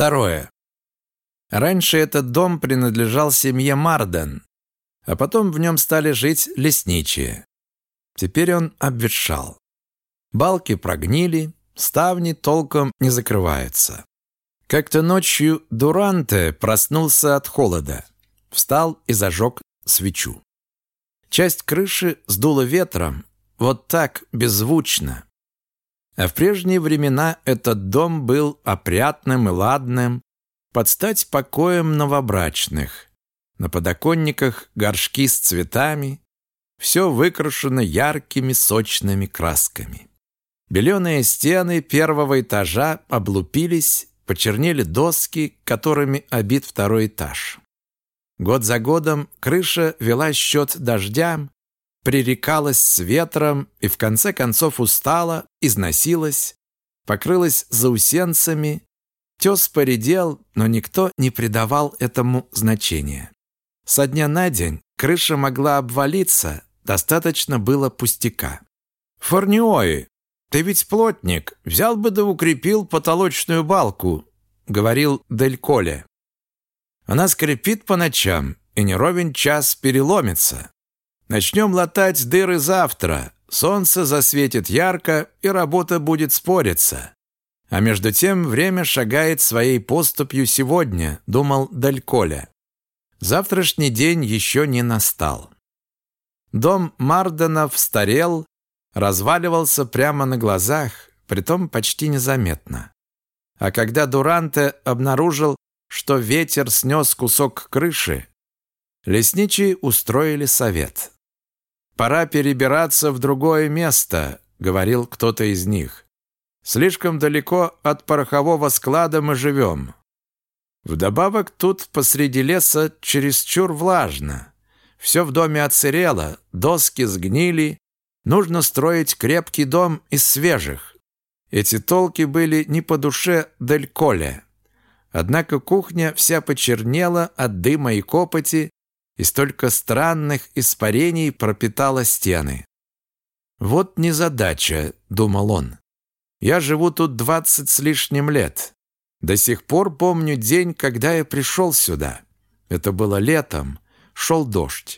Второе. Раньше этот дом принадлежал семье Марден, а потом в нем стали жить лесничие. Теперь он обветшал. Балки прогнили, ставни толком не закрываются. Как-то ночью Дуранте проснулся от холода, встал и зажег свечу. Часть крыши сдуло ветром, вот так, беззвучно. А в прежние времена этот дом был опрятным и ладным, под стать покоем новобрачных. На подоконниках горшки с цветами, все выкрашено яркими сочными красками. Беленые стены первого этажа облупились, почернели доски, которыми обит второй этаж. Год за годом крыша вела счет дождям, пререкалась с ветром и в конце концов устала, износилась, покрылась заусенцами, тес поредел, но никто не придавал этому значения. Со дня на день крыша могла обвалиться, достаточно было пустяка. «Форниои, ты ведь плотник, взял бы да укрепил потолочную балку», говорил Дель Коле. Она скрипит по ночам, и не ровен час переломится. Начнем латать дыры завтра. Солнце засветит ярко, и работа будет спориться. А между тем время шагает своей поступью сегодня, думал Дальколя. Завтрашний день еще не настал. Дом Марденов старел, разваливался прямо на глазах, притом почти незаметно. А когда Дуранте обнаружил, что ветер снес кусок крыши, лесничие устроили совет. «Пора перебираться в другое место», — говорил кто-то из них. «Слишком далеко от порохового склада мы живем. Вдобавок тут посреди леса чересчур влажно. Все в доме оцерело, доски сгнили. Нужно строить крепкий дом из свежих. Эти толки были не по душе Дель Коле. Однако кухня вся почернела от дыма и копоти, и столько странных испарений пропитала стены. «Вот незадача», — думал он. «Я живу тут двадцать с лишним лет. До сих пор помню день, когда я пришел сюда. Это было летом, шел дождь.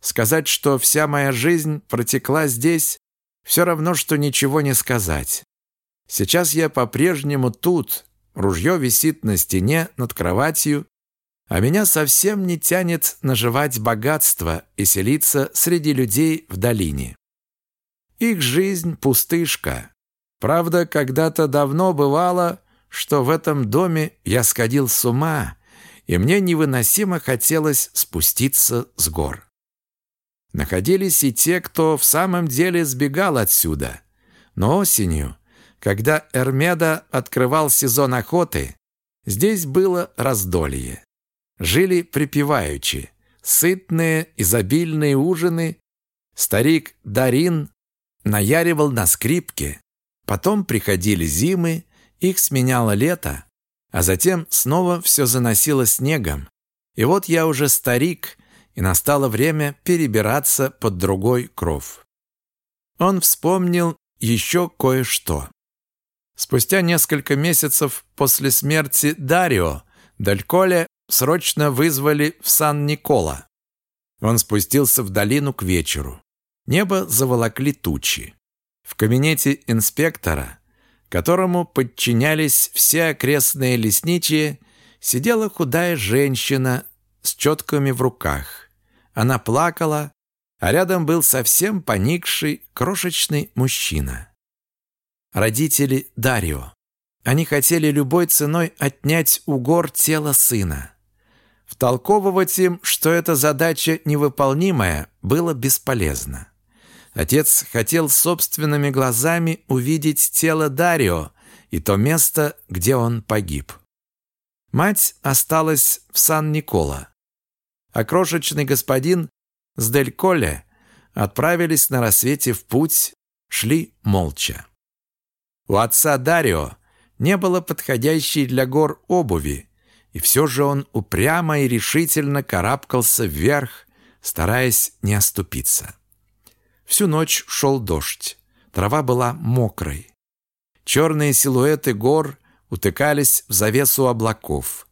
Сказать, что вся моя жизнь протекла здесь, все равно, что ничего не сказать. Сейчас я по-прежнему тут, Ружье висит на стене над кроватью, а меня совсем не тянет наживать богатство и селиться среди людей в долине. Их жизнь – пустышка. Правда, когда-то давно бывало, что в этом доме я сходил с ума, и мне невыносимо хотелось спуститься с гор. Находились и те, кто в самом деле сбегал отсюда. Но осенью – когда Эрмеда открывал сезон охоты, здесь было раздолье. Жили припеваючи, сытные, изобильные ужины. Старик Дарин наяривал на скрипке. Потом приходили зимы, их сменяло лето, а затем снова все заносило снегом. И вот я уже старик, и настало время перебираться под другой кров. Он вспомнил еще кое-что. Спустя несколько месяцев после смерти Дарио Дальколе срочно вызвали в Сан-Никола. Он спустился в долину к вечеру. Небо заволокли тучи. В кабинете инспектора, которому подчинялись все окрестные лесничие, сидела худая женщина с четками в руках. Она плакала, а рядом был совсем поникший крошечный мужчина родители Дарио. Они хотели любой ценой отнять у гор тело сына. Втолковывать им, что эта задача невыполнимая, было бесполезно. Отец хотел собственными глазами увидеть тело Дарио и то место, где он погиб. Мать осталась в Сан-Никола, а крошечный господин с Дель Коле отправились на рассвете в путь, шли молча. У отца Дарио не было подходящей для гор обуви, и все же он упрямо и решительно карабкался вверх, стараясь не оступиться. Всю ночь шел дождь. Трава была мокрой. Черные силуэты гор утыкались в завесу облаков.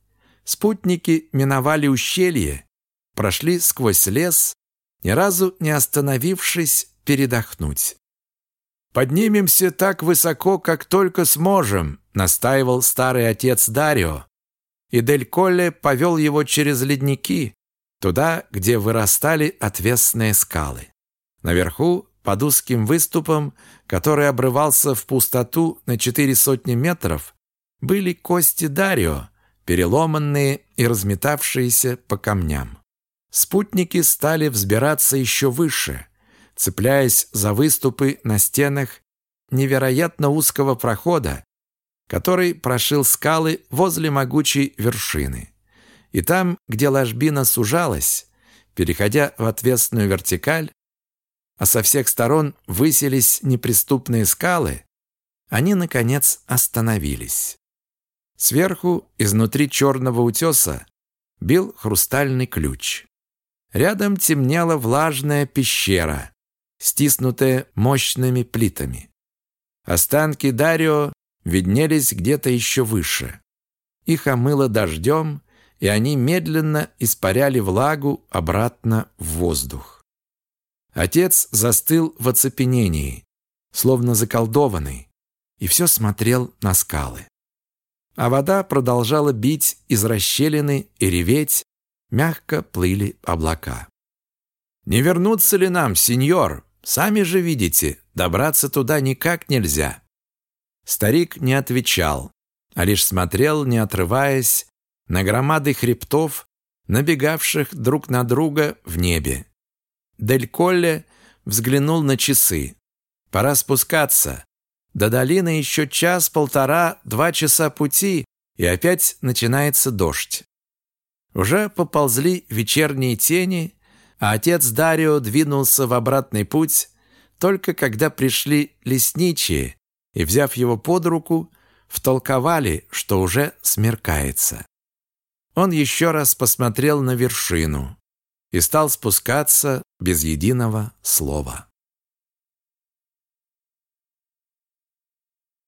Спутники миновали ущелье, прошли сквозь лес, ни разу не остановившись передохнуть. «Поднимемся так высоко, как только сможем», настаивал старый отец Дарио, и Дель Колле повел его через ледники, туда, где вырастали отвесные скалы. Наверху, под узким выступом, который обрывался в пустоту на четыре сотни метров, были кости Дарио, переломанные и разметавшиеся по камням. Спутники стали взбираться еще выше, цепляясь за выступы на стенах невероятно узкого прохода, который прошил скалы возле могучей вершины. И там, где ложбина сужалась, переходя в отвесную вертикаль, а со всех сторон высились неприступные скалы, они, наконец, остановились. Сверху, изнутри черного утеса, бил хрустальный ключ. Рядом темнела влажная пещера, стиснутая мощными плитами. Останки Дарио виднелись где-то еще выше. Их омыло дождем, и они медленно испаряли влагу обратно в воздух. Отец застыл в оцепенении, словно заколдованный, и все смотрел на скалы. А вода продолжала бить из расщелины и реветь, мягко плыли облака. «Не вернуться ли нам, сеньор? Сами же видите, добраться туда никак нельзя». Старик не отвечал, а лишь смотрел, не отрываясь, на громады хребтов, набегавших друг на друга в небе. Дель Колле взглянул на часы. Пора спускаться. До долины еще час-полтора, два часа пути, и опять начинается дождь. Уже поползли вечерние тени, а отец Дарио двинулся в обратный путь, только когда пришли лесничие и, взяв его под руку, втолковали, что уже смеркается. Он еще раз посмотрел на вершину и стал спускаться без единого слова.